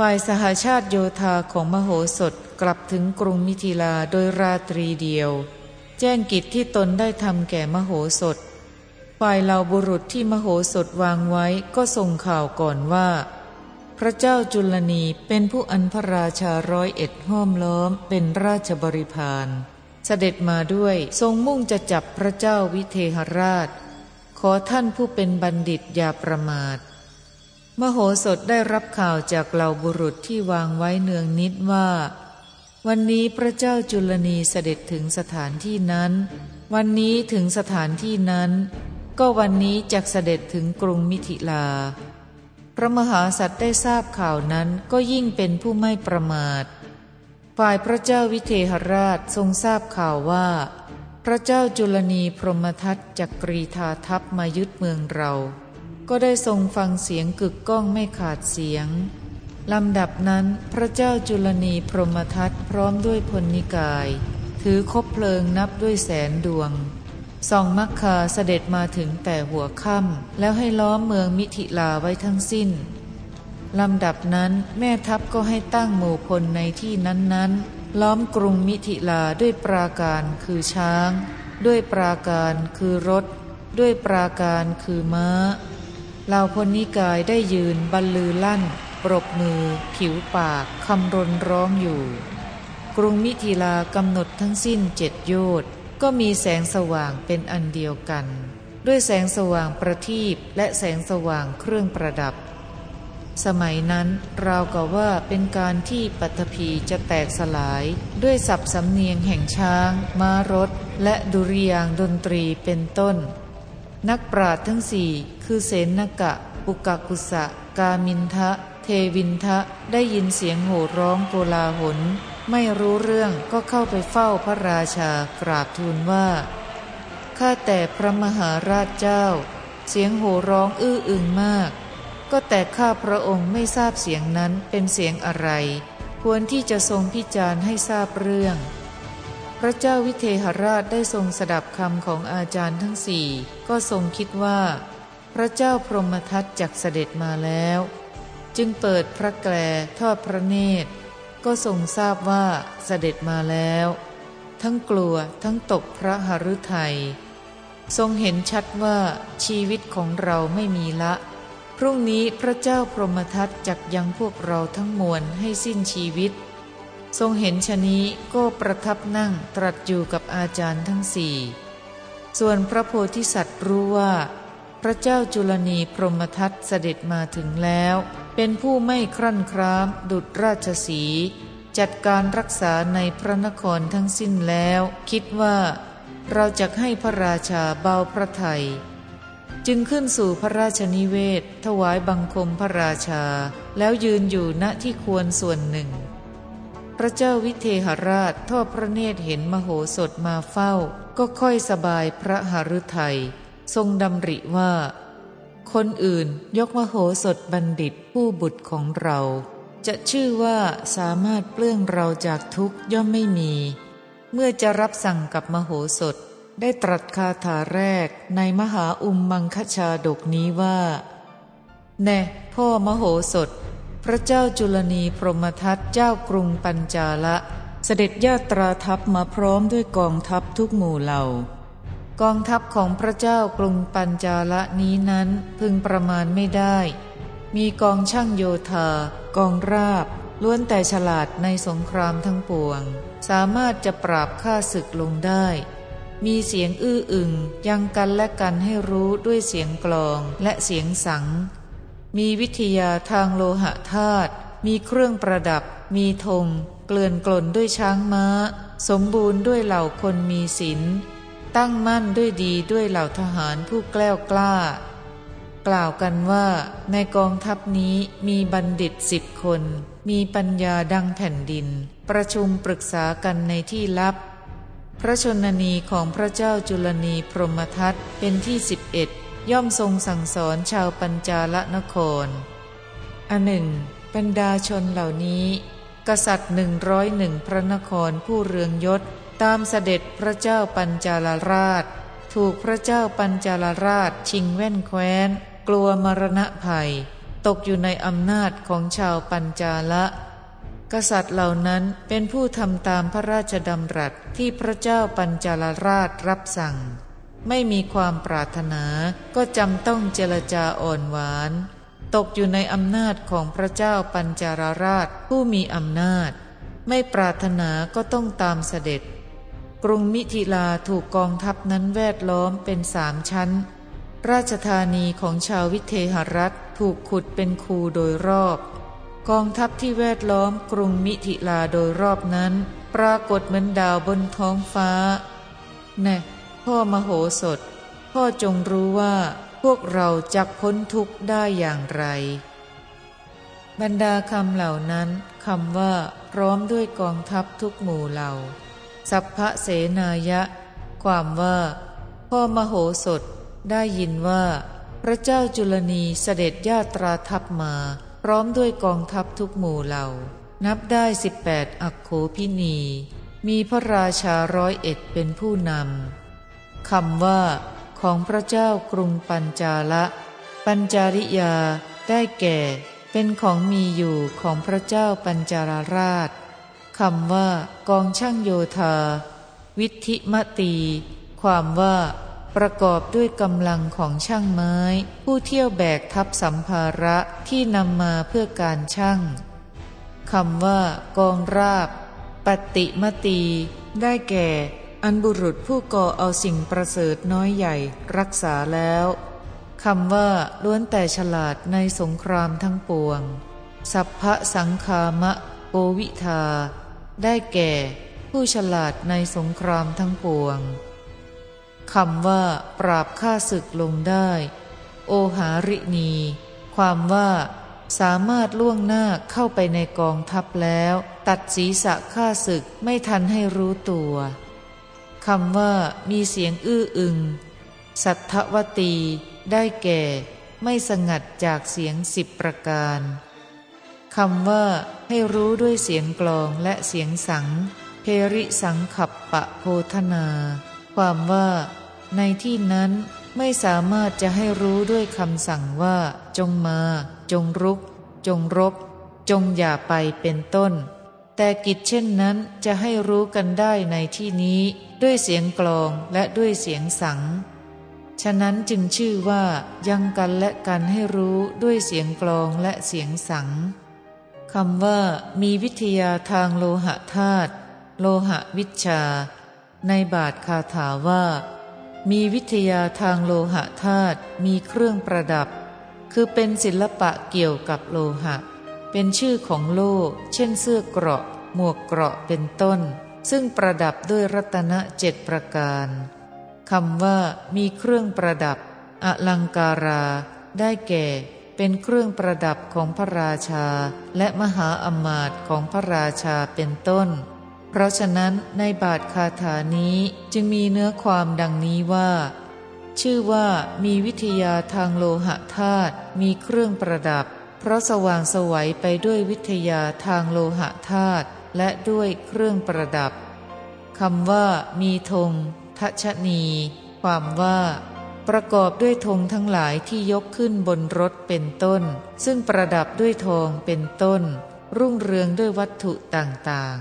ฝ่ายสหาชาติโยธาของมโหสถกลับถึงกรุงมิถิลาโดยราตรีเดียว แจ้งกิจที่ตนได้ทำแก่มโหสถ ฝ่ายเหล่าบุรุษที่มโหสถวางไว้ก็ส่งข่าวก่อนว่า พระเจ้าจุลนีเป็นผู้อันพระราชาร้อยเอ็ดห้อมล้อมเป็นราชบริพารเสด็จมาด้วยทรงมุ่งจะจับพระเจ้าวิเทหราช ขอท่านผู้เป็นบัณฑิตอย่าประมาท มโหสถได้รับข่าวจากเหล่าบุรุษที่วางไว้เนืองนิดว่า วันนี้พระเจ้าจุลนีเสด็จถึงสถานที่นั้น วันนี้ถึงสถานที่นั้น ก็วันนี้จะเสด็จถึงกรุงมิถิลา พระมหาสัตว์ได้ทราบข่าวนั้นก็ยิ่งเป็นผู้ไม่ประมาท ฝ่ายพระเจ้าวิเทหราชทรงทราบข่าวว่า พระเจ้าจุลนีพรหมทัตจักรีธาทัพมายึดเมืองเรา ก็ได้ทรงฟังเสียงกึกก้องไม่ขาดเสียงลำดับนั้นพระเจ้าจุลนีพรหมทัตพร้อมด้วยพลนิกาย ถือคบเพลิงนับด้วยแสนดวงส่องมักคาเสด็จมาถึงแต่หัวค่ำแล้วให้ล้อมเมืองมิถิลาไว้ทั้งสิ้นลำดับนั้นแม่ทัพก็ให้ตั้งหมู่พลในที่นั้นๆ ล้อมกรุงมิถิลาด้วยปราการคือช้าง ด้วยปราการคือรถ ด้วยปราการคือม้า เหล่าพลนิกายได้ยืนบรรลือลั่น ปรบมือ ผิวปาก คำรนร้องอยู่ กรุงมิถิลากำหนดทั้งสิ้นเจ็ดโยชน์ก็มีแสงสว่างเป็นอันเดียวกัน ด้วยแสงสว่างประทีปและแสงสว่างเครื่องประดับ สมัยนั้นราวกับว่าเป็นการที่ปัตภีจะแตกสลาย ด้วยสับสำเนียงแห่งช้าง ม้ารถ และดุริยางดนตรีเป็นต้น นักปราดทั้งสี่คือเสนนกะปุกกุสะ กามินทะ เทวินทะ ได้ยินเสียงโห่ร้องโกลาหล ไม่รู้เรื่องก็เข้าไปเฝ้าพระราชากราบทูลว่า ข้าแต่พระมหาราชเจ้า เสียงโห่ร้องอื้ออึงมาก ก็แต่ข้าพระองค์ไม่ทราบเสียงนั้นเป็นเสียงอะไร ควรที่จะทรงพิจารณ์ให้ทราบเรื่อง พระเจ้าวิเทหราชได้ทรงสดับคำของอาจารย์ทั้งสี่ก็ทรงคิดว่า พระเจ้าพรหมทัตจักเสด็จมาแล้ว จึงเปิดพระแกลทอดพระเนตร ก็ทรงทราบว่าเสด็จมาแล้ว ทั้งกลัวทั้งตกพระหฤทยัยทรงเห็นชัดว่าชีวิตของเราไม่มีละ พรุ่งนี้พระเจ้าพรหมทัตจักยังพวกเราทั้งมวลให้สิ้นชีวิต ทรงเห็นชนี้ก็ประทับนั่งตรัสอยู่กับอาจารย์ทั้งสี่ ส่วนพระโพธิสัตว์รู้ว่า พระเจ้าจุลนีพรหมทัตเสด็จมาถึงแล้ว เป็นผู้ไม่ครั่นครามดุจราชสี จัดการรักษาในพระนครทั้งสิ้นแล้ว คิดว่าเราจะให้พระราชาเบาพระไทย จึงขึ้นสู่พระราชนิเวศ ถวายบังคมพระราชา แล้วยืนอยู่ณที่ควรส่วนหนึ่ง พระเจ้าวิเทหราชทอดพระเนตรเห็นมโหสถมาเฝ้า ก็ค่อยสบายพระหฤทัยทรงดำริว่า คนอื่นยกมโหสถบัณฑิตผู้บุตรของเรา จะชื่อว่าสามารถเปลื้องเราจากทุกข์ย่อมไม่มี เมื่อจะรับสั่งกับมโหสถได้ตรัสคาถาแรกในมหาอุมมังคชาดกนี้ว่า แน่พ่อมโหสถ พระเจ้าจุลนีพรหมทัตเจ้ากรุงปัญจาละ เสด็จญาตราทัพมาพร้อมด้วยกองทัพทุกหมู่เหล่า กองทัพของพระเจ้ากรุงปัญจาละนี้นั้นพึงประมาณไม่ได้ มีกองช่างโยธา กองราบ ล้วนแต่ฉลาดในสงครามทั้งปวง สามารถจะปราบข้าศึกลงได้ มีเสียงอื้ออึงยังกันและกันให้รู้ด้วยเสียงกลองและเสียงสัง มีวิทยาทางโลหะธาตุมีเครื่องประดับ มีธงเกลื่อนกล่นด้วยช้างม้า สมบูรณ์ด้วยเหล่าคนมีศีลตั้งมั่นด้วยดีด้วยเหล่าทหารผู้แกล้วกล้า กล่าวกันว่าในกองทัพนี้มีบัณฑิตสิบคน มีปัญญาดังแผ่นดิน ประชุมปรึกษากันในที่ลับ พระชนนีของพระเจ้าจุลนีพรหมทัตเป็นที่สิบเอ็ด ย่อมทรงสั่งสอนชาวปัญจาลนคร อันหนึ่งบรรดาชนเหล่านี้ กษัตริย์หนึ่งร้อยหนึ่งพระนครผู้เรืองยศตามเสด็จพระเจ้าปัญจาลราช ถูกพระเจ้าปัญจาลราชชิงแว่นแคว้น กลัวมรณะภัย ตกอยู่ในอำนาจของชาวปัญจาละ กษัตริย์เหล่านั้นเป็นผู้ทำตามพระราชดำรัสที่พระเจ้าปัญจาลราชรับสั่ง ไม่มีความปรารถนาก็จำต้องเจรจาอ่อนหวาน ตกอยู่ในอำนาจของพระเจ้าปัญจาลราชผู้มีอำนาจ ไม่ปรารถนาก็ต้องตามเสด็จ กรุงมิถิลาถูกกองทัพนั้นแวดล้อมเป็นสามชั้น ราชธานีของชาววิเทหรัฐถูกขุดเป็นคูโดยรอบ กองทัพที่แวดล้อมกรุงมิถิลาโดยรอบนั้น ปรากฏเหมือนดาวบนท้องฟ้าแน่ พ่อมโหสถ พ่อจงรู้ว่าพวกเราจะพ้นทุกข์ได้อย่างไร บรรดาคำเหล่านั้นคำว่า พร้อมด้วยกองทัพทุกหมู่เหล่า สัพพะเสนายะ ความว่า พ่อมโหสถได้ยินว่า พระเจ้าจุลนีเสด็จญาตราทัพมา พร้อมด้วยกองทัพทุกหมู่เหล่า นับได้สิบแปดอักโขพินี มีพระราชาร้อยเอ็ดเป็นผู้นำ คำว่า ของพระเจ้ากรุงปัญจาละ ปัญจาริยา ได้แก่ เป็นของมีอยู่ของพระเจ้าปัญจาราราชคำว่ากองช่างโยธา วิธิมตี ความว่า ประกอบด้วยกำลังของช่างไม้ ผู้เที่ยวแบกทับสัมภาระที่นำมาเพื่อการช่างคำว่ากองราบ ปฏิมตี ได้แก่ อันบุรุษผู้ก่อเอาสิ่งประเสริฐน้อยใหญ่รักษาแล้วคำว่าล้วนแต่ฉลาดในสงครามทั้งปวง สัพพะสังคามะโกวิทา ได้แก่ ผู้ฉลาดในสงครามทั้งปวงคำว่า ปราบข้าศึกลงได้ โอหารินีความว่าสามารถล่วงหน้าเข้าไปในกองทัพแล้ว ตัดศีรษะข้าศึกไม่ทันให้รู้ตัว คำว่ามีเสียงอื้ออึง สัทธวตีได้แก่ ไม่สงัดจากเสียงสิบประการคำว่าให้รู้ด้วยเสียงกลองและเสียงสัง เพริสังขับปะโพธนา ความว่า ในที่นั้นไม่สามารถจะให้รู้ด้วยคำสั่งว่า จงมา จงรุก จงรบ จงอย่าไปเป็นต้น แต่กิจเช่นนั้นจะให้รู้กันได้ในที่นี้ด้วยเสียงกลองและด้วยเสียงสัง ฉะนั้นจึงชื่อว่ายังกันและกันให้รู้ด้วยเสียงกลองและเสียงสังคำว่ามีวิทยาทางโลหะธาตุโลหะวิชา ในบาทคาถาว่า มีวิทยาทางโลหะธาตุมีเครื่องประดับ คือเป็นศิลปะเกี่ยวกับโลหะ เป็นชื่อของโลก เช่นเสื้อเกราะ หมวกเกราะเป็นต้น ซึ่งประดับด้วยรัตนเจ็ดประการคำว่ามีเครื่องประดับ อลังการา ได้แก่ เป็นเครื่องประดับของพระราชา และมหาอมาตย์ของพระราชาเป็นต้น เพราะฉะนั้นในบาทคาถานี้จึงมีเนื้อความดังนี้ว่าชื่อว่ามีวิทยาทางโลหะธาตุมีเครื่องประดับ เพราะสว่างสวัยไปด้วยวิทยาทางโลหะธาตุและด้วยเครื่องประดับคำว่า มีธงทัชนี ความว่า ประกอบด้วยธงทั้งหลายที่ยกขึ้นบนรถเป็นต้น ซึ่งประดับด้วยทองเป็นต้น รุ่งเรืองด้วยวัตถุต่าง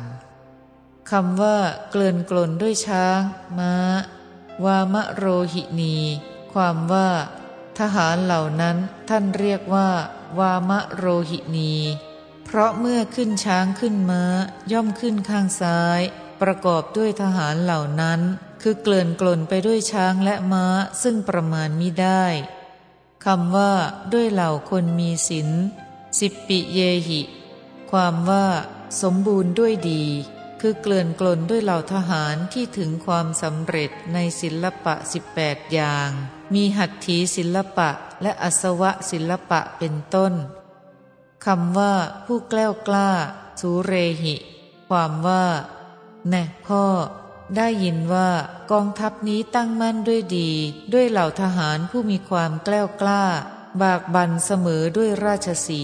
ๆคำว่า เกลื่อนกลนด้วยช้างม้า วามะโรหินี ความว่า ทหารเหล่านั้นท่านเรียกว่า วามะโรหินี เพราะเมื่อขึ้นช้างขึ้นม้า ย่อมขึ้นข้างซ้าย ประกอบด้วยทหารเหล่านั้น คือเกลื่อนกลนไปด้วยช้างและม้าซึ่งประมาณมิได้คำว่า ด้วยเหล่าคนมีศีลสิบปิเยหิ ความว่า สมบูรณ์ด้วยดี คือเกลื่อนกลนด้วยเหล่าทหารที่ถึงความสำเร็จในศิลปะ 18 อย่าง มีหัตถีศิลปะและอสวะศิลปะเป็นต้นคำว่าผู้แกล้วกล้าสูเรหิ ความว่า แน่พ่อ ได้ยินว่ากองทัพนี้ตั้งมั่นด้วยดี ด้วยเหล่าทหารผู้มีความแกล้วกล้า บากบันเสมอด้วยราชสี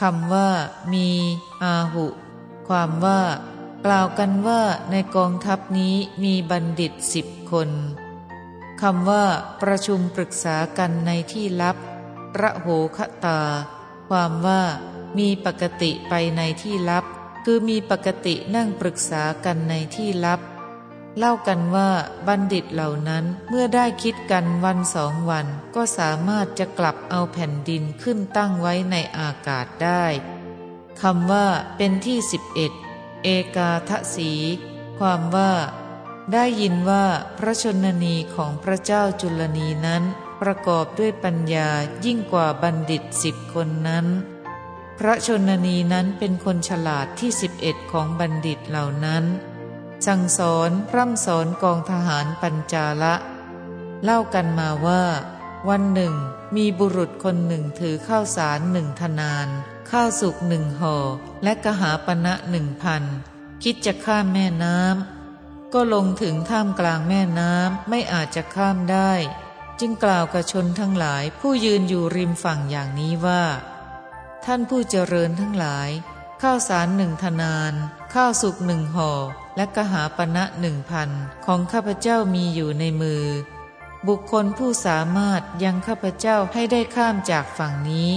คำว่า มี อาหุ ความว่า กล่าวกันว่าในกองทัพนี้มีบัณฑิตสิบคน คำว่าประชุมปรึกษากันในที่ลับ ระโหคตา ความว่ามีปกติไปในที่ลับ คือมีปกตินั่งปรึกษากันในที่ลับ เล่ากันว่าบัณฑิตเหล่านั้นเมื่อได้คิดกันวันสองวันก็สามารถจะกลับเอาแผ่นดินขึ้นตั้งไว้ในอากาศได้คำว่าเป็นที่สิบเอ็ดเอกาทศี ความว่า ได้ยินว่าพระชนนีของพระเจ้าจุลนีนั้นประกอบด้วยปัญญายิ่งกว่าบัณฑิตสิบคนนั้น พระชนนีนั้นเป็นคนฉลาดที่สิบเอ็ดของบัณฑิตเหล่านั้น สั่งสอนพร่ำสอนกองทหารปัญจาละ เล่ากันมาว่า วันหนึ่ง มีบุรุษคนหนึ่งถือข้าวสารหนึ่งทนาน ข้าวสุกหนึ่งห่อและกหาปณะหนึ่งพันคิดจะข้ามแม่น้ำ ก็ลงถึงท่ามกลางแม่น้ำไม่อาจจะข้ามได้ จึงกล่าวกับชนทั้งหลายผู้ยืนอยู่ริมฝั่งอย่างนี้ว่า ท่านผู้เจริญทั้งหลาย ข้าวสารหนึ่งทนาน ข้าวสุกหนึ่งห่อและกหาปณะหนึ่งพันของข้าพเจ้ามีอยู่ในมือ บุคคลผู้สามารถยังข้าพเจ้าให้ได้ข้ามจากฝั่งนี้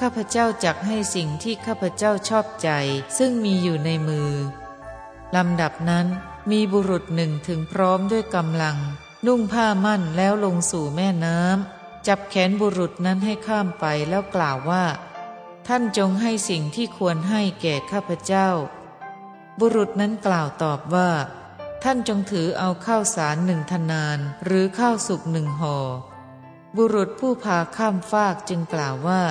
ข้าพเจ้าจักให้สิ่งที่ข้าพเจ้าชอบใจซึ่งมีอยู่ในมือลำดับนั้น มีบุรุษหนึ่งถึงพร้อมด้วยกำลัง นุ่งผ้ามั่นแล้วลงสู่แม่น้ำจับแขนบุรุษนั้นให้ข้ามไปแล้วกล่าวว่า ท่านจงให้สิ่งที่ควรให้แก่ข้าพเจ้า บุรุษนั้นกล่าวตอบว่า ท่านจงถือเอาข้าวสารหนึ่งทนาน หรือข้าวสุกหนึ่งห่อบุรุษผู้พาข้ามฟากจึงกล่าวว่า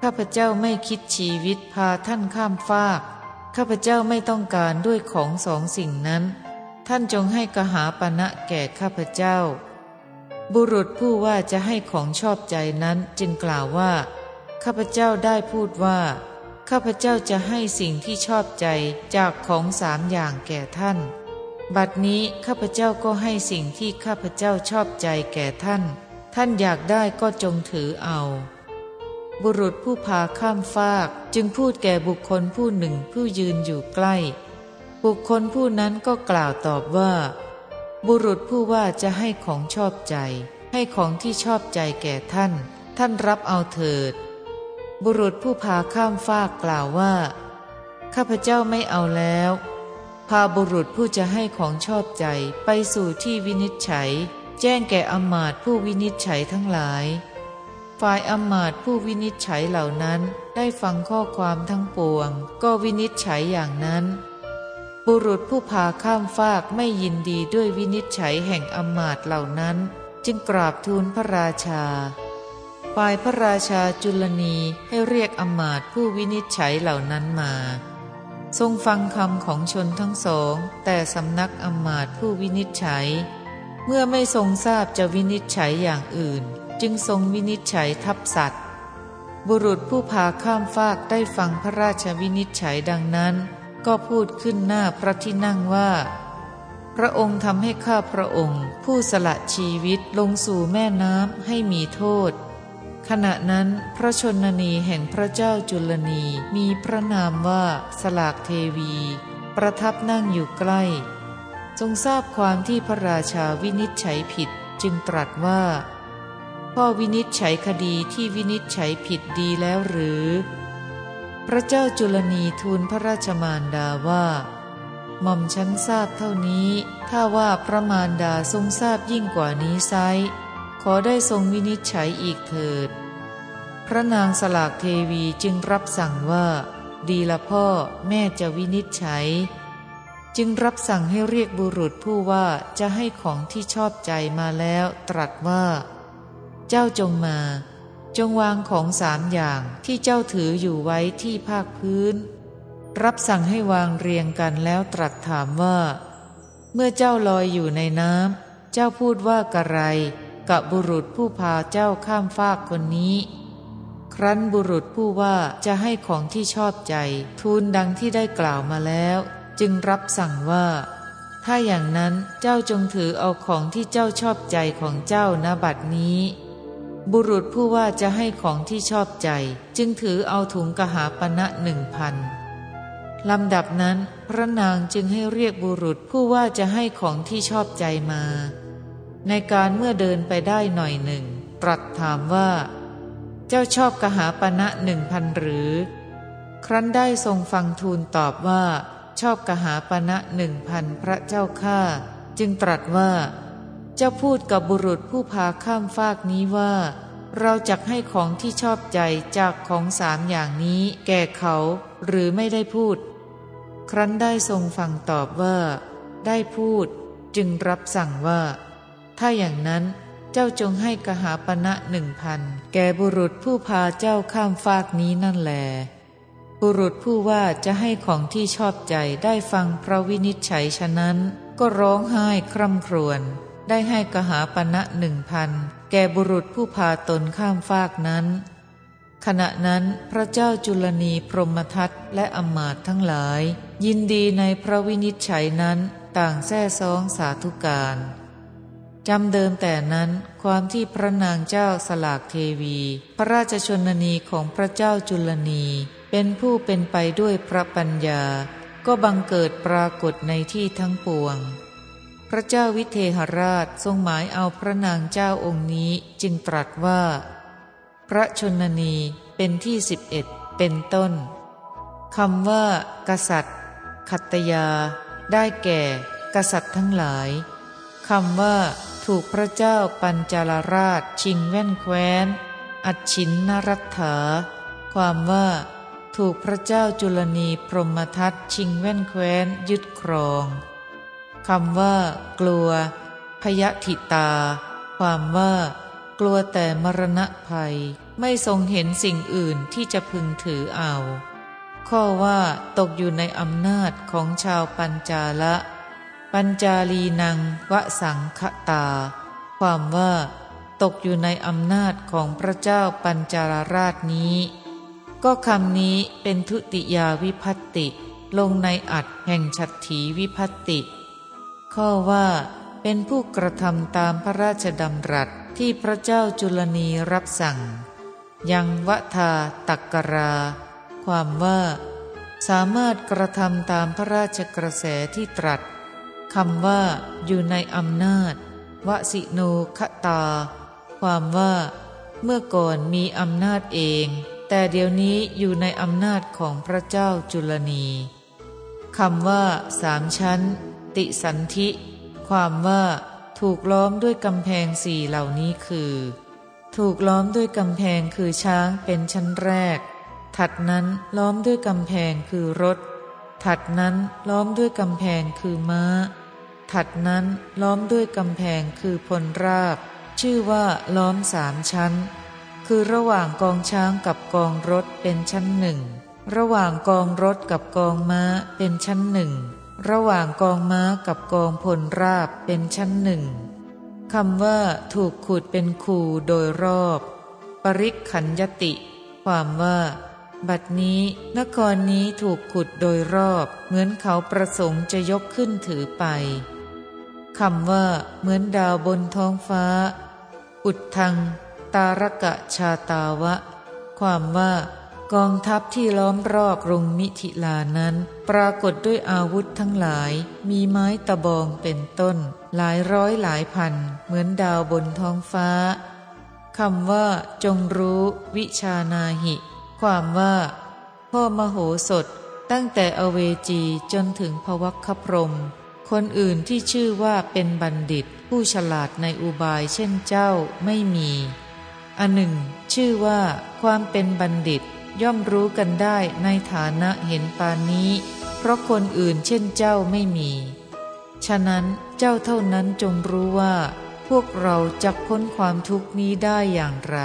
ข้าพเจ้าไม่คิดชีวิตพาท่านข้ามฟาก ข้าพเจ้าไม่ต้องการด้วยของสองสิ่งนั้น ท่านจงให้กหาปณะแก่ข้าพเจ้า บุรุษผู้ว่าจะให้ของชอบใจนั้นจึงกล่าวว่า ข้าพเจ้าได้พูดว่า ข้าพเจ้าจะให้สิ่งที่ชอบใจจากของสามอย่างแก่ท่าน บัดนี้ข้าพเจ้าก็ให้สิ่งที่ข้าพเจ้าชอบใจแก่ท่าน ท่านอยากได้ก็จงถือเอา บุรุษผู้พาข้ามฟากจึงพูดแก่บุคคลผู้หนึ่งผู้ยืนอยู่ใกล้ บุคคลผู้นั้นก็กล่าวตอบว่า บุรุษผู้ว่าจะให้ของชอบใจ ให้ของที่ชอบใจแก่ท่าน ท่านรับเอาเถิด บุรุษผู้พาข้ามฟากกล่าวว่า ข้าพเจ้าไม่เอาแล้ว พาบุรุษผู้จะให้ของชอบใจไปสู่ที่วินิจฉัย แจ้งแก่อมาตผู้วินิจฉัยทั้งหลาย ฝ่ายอมาตผู้วินิจฉัยเหล่านั้นได้ฟังข้อความทั้งปวง ก็วินิจฉัยอย่างนั้น บุรุษผู้พาข้ามฟากไม่ยินดีด้วยวินิจฉัยแห่งอมาตเหล่านั้น จึงกราบทูลพระราชา ฝ่ายพระราชาจุลนีให้เรียกอมาตผู้วินิจฉัยเหล่านั้นมา ทรงฟังคำของชนทั้งสอง แต่สำนักอมาตผู้วินิจฉัย เมื่อไม่ทรงทราบจะวินิจฉัยอย่างอื่น จึงทรงวินิจฉัยทับสัตว์ บุรุษผู้พาข้ามฟากได้ฟังพระราชวินิจฉัยดังนั้น ก็พูดขึ้นหน้าพระที่นั่งว่า พระองค์ทำให้ข้าพระองค์ ผู้สละชีวิตลงสู่แม่น้ำให้มีโทษ ขณะนั้นพระชนนีแห่งพระเจ้าจุลนีมีพระนามว่าสลากเทวี ประทับนั่งอยู่ใกล้ ทรงทราบความที่พระราชาวินิจฉัยผิดจึงตรัสว่า พ่อวินิจฉัยคดีที่วินิจฉัยผิดดีแล้วหรือ พระเจ้าจุลนีทูลพระราชมารดาว่าหม่อมฉันทราบเท่านี้ ถ้าว่าพระมารดาทรงทราบยิ่งกว่านี้ไซขอได้ทรงวินิจฉัยอีกเถิด พระนางสลากเทวีจึงรับสั่งว่า ดีละพ่อแม่จะวินิจฉัย จึงรับสั่งให้เรียกบุรุษผู้ว่าจะให้ของที่ชอบใจมาแล้ว ตรัสว่า เจ้าจงมา จงวางของสามอย่างที่เจ้าถืออยู่ไว้ที่ภาคพื้น รับสั่งให้วางเรียงกันแล้วตรัสถามว่า เมื่อเจ้าลอยอยู่ในน้ำเจ้าพูดว่ากระไรกับบุรุษผู้พาเจ้าข้ามฟากคนนี้ ครั้นบุรุษผู้ว่าจะให้ของที่ชอบใจ ทูลดังที่ได้กล่าวมาแล้ว จึงรับสั่งว่า ถ้าอย่างนั้นเจ้าจงถือเอาของที่เจ้าชอบใจของเจ้าณบัดนี้ บุรุษผู้ว่าจะให้ของที่ชอบใจ จึงถือเอาถุงกหาปณะหนึ่งพันลำดับนั้นพระนางจึงให้เรียกบุรุษผู้ว่าจะให้ของที่ชอบใจมา ในการเมื่อเดินไปได้หน่อยหนึ่ง ตรัสถามว่า เจ้าชอบกหาปณะหนึ่งพันหรือ ครั้นได้ทรงฟังทูลตอบว่า ชอบกหาปณะหนึ่งพันพระเจ้าข้าจึงตรัสว่า เจ้าพูดกับบุรุษผู้พาข้ามฟากนี้ว่า เราจะให้ของที่ชอบใจจากของสามอย่างนี้แก่เขาหรือไม่ได้พูด ครั้นได้ทรงฟังตอบว่า ได้พูดจึงรับสั่งว่า ถ้าอย่างนั้นเจ้าจงให้กหาปณะหนึ่งพันแก่บุรุษผู้พาเจ้าข้ามฟากนี้นั่นแล บุรุษผู้ว่าจะให้ของที่ชอบใจได้ฟังพระวินิจฉัยฉะนั้น ก็ร้องไห้คร่ำครวญ ได้ให้กหาปณะหนึ่งพันแก่บุรุษผู้พาตนข้ามฟากนั้น ขณะนั้นพระเจ้าจุลนีพรหมทัตและอมาตทั้งหลาย ยินดีในพระวินิจฉัยนั้นต่างแท้ซองสาธุการจำเดิมแต่นั้นความที่พระนางเจ้าสลากเทวี พระราชชนนีของพระเจ้าจุลนี เป็นผู้เป็นไปด้วยพระปัญญา ก็บังเกิดปรากฏในที่ทั้งปวง พระเจ้าวิเทหราชทรงหมายเอาพระนางเจ้าองค์นี้จึงตรัสว่า พระชนนีเป็นที่สิบเอ็ดเป็นต้นคำว่า กษัตริย์ ขัตยา ได้แก่ กษัตริย์ทั้งหลายคำว่า ถูกพระเจ้าปัญจาลราชชิงแว่นแคว้น อัดฉินนรัตถาความว่า ถูกพระเจ้าจุลนีพรหมทัตชิงแว่นแคว้นยึดครอง คำว่า กลัว พยธิตา ความว่า กลัวแต่มรณะภัย ไม่ทรงเห็นสิ่งอื่นที่จะพึงถือเอา ข้อว่าตกอยู่ในอำนาจของชาวปัญจาละ ปัญจาลีนังวสังคตา ความว่า ตกอยู่ในอำนาจของพระเจ้าปัญจาราราชนี้ ก็คำนี้เป็นทุติยาวิพัตติ ลงในอัดแห่งฉัตถีวิพัตติ ข้อว่าเป็นผู้กระทำตามพระราชดำรัสที่พระเจ้าจุลนีรับสั่ง ยังวทาตักกรา ความว่า สามารถกระทำตามพระราชกระแสที่ตรัสคำว่า อยู่ในอำนาจ วสิโนคตา ความว่า เมื่อก่อนมีอำนาจเอง แต่เดี๋ยวนี้อยู่ในอำนาจของพระเจ้าจุลนีคำว่าสามชั้น ติสันธิ ความว่าถูกล้อมด้วยกำแพงสี่เหล่านี้คือ ถูกล้อมด้วยกำแพงคือช้างเป็นชั้นแรก ถัดนั้นล้อมด้วยกำแพงคือรถ ถัดนั้นล้อมด้วยกำแพงคือม้า ถัดนั้นล้อมด้วยกำแพงคือพลราบ ชื่อว่าล้อมสามชั้น คือระหว่างกองช้างกับกองรถเป็นชั้นหนึ่ง ระหว่างกองรถกับกองม้าเป็นชั้นหนึ่ง ระหว่างกองม้ากับกองพลราบเป็นชั้นหนึ่งคำว่าถูกขุดเป็นคูโดยรอบ ปริขันยติ ความว่า บัดนี้นครนี้ถูกขุดโดยรอบเหมือนเขาประสงค์จะยกขึ้นถือไปคำว่า เหมือนดาวบนท้องฟ้า อุดทัง ตารกะชาตาวะ ความว่า กองทัพที่ล้อมรอบกรุงมิถิลานั้น ปรากฏด้วยอาวุธทั้งหลาย มีไม้ตะบองเป็นต้น หลายร้อยหลายพัน เหมือนดาวบนท้องฟ้าคำว่า จงรู้ วิชานาหิ ความว่า พ่อมโหสถ ตั้งแต่อเวจีจนถึงพวัคคพรม คนอื่นที่ชื่อว่าเป็นบัณฑิต ผู้ฉลาดในอุบายเช่นเจ้าไม่มี อันหนึ่ง ชื่อว่า ความเป็นบัณฑิต ย่อมรู้กันได้ในฐานะเห็นปานนี้ เพราะคนอื่นเช่นเจ้าไม่มี ฉะนั้นเจ้าเท่านั้นจงรู้ว่า พวกเราจะพ้นความทุกข์นี้ได้อย่างไร